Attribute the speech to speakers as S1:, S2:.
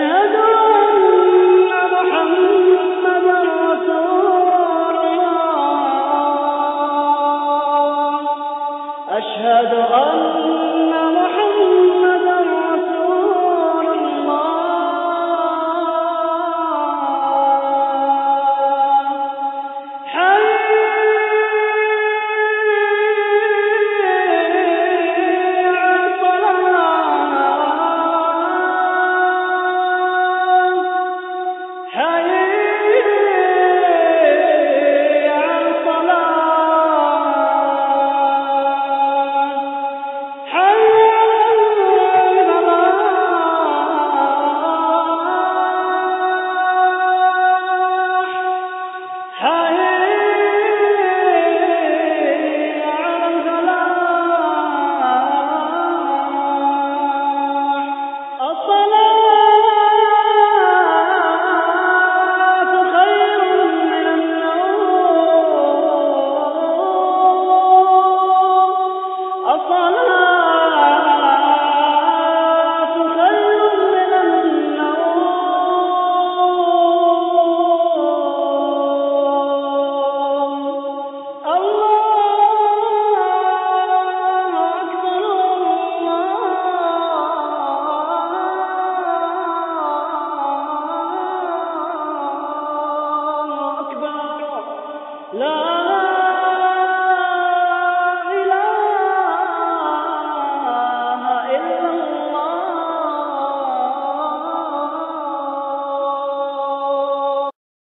S1: أشهد